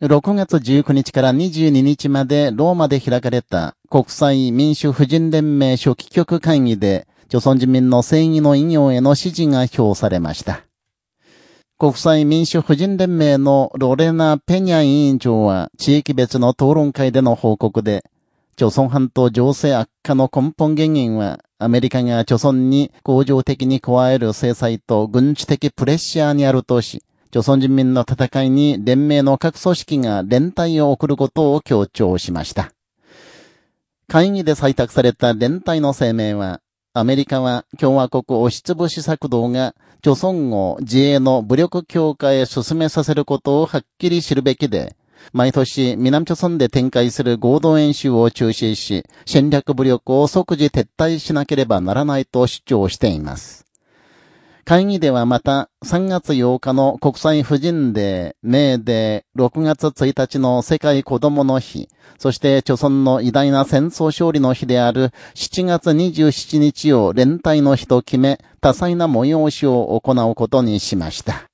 6月19日から22日までローマで開かれた国際民主婦人連盟初期局会議で、朝鮮人民の正義の医業への支持が表されました。国際民主婦人連盟のロレナ・ペニャ委員長は地域別の討論会での報告で、朝鮮半島情勢悪化の根本原因は、アメリカが朝鮮に恒常的に加える制裁と軍事的プレッシャーにあるとし、朝鮮人民の戦いに連盟の各組織が連帯を送ることを強調しました。会議で採択された連帯の声明は、アメリカは共和国押しつぶし策動が、朝鮮を自衛の武力強化へ進めさせることをはっきり知るべきで、毎年南朝鮮で展開する合同演習を中止し、戦略武力を即時撤退しなければならないと主張しています。会議ではまた、3月8日の国際婦人デー、メーデー、6月1日の世界子供の日、そして朝鮮の偉大な戦争勝利の日である7月27日を連帯の日と決め、多彩な催しを行うことにしました。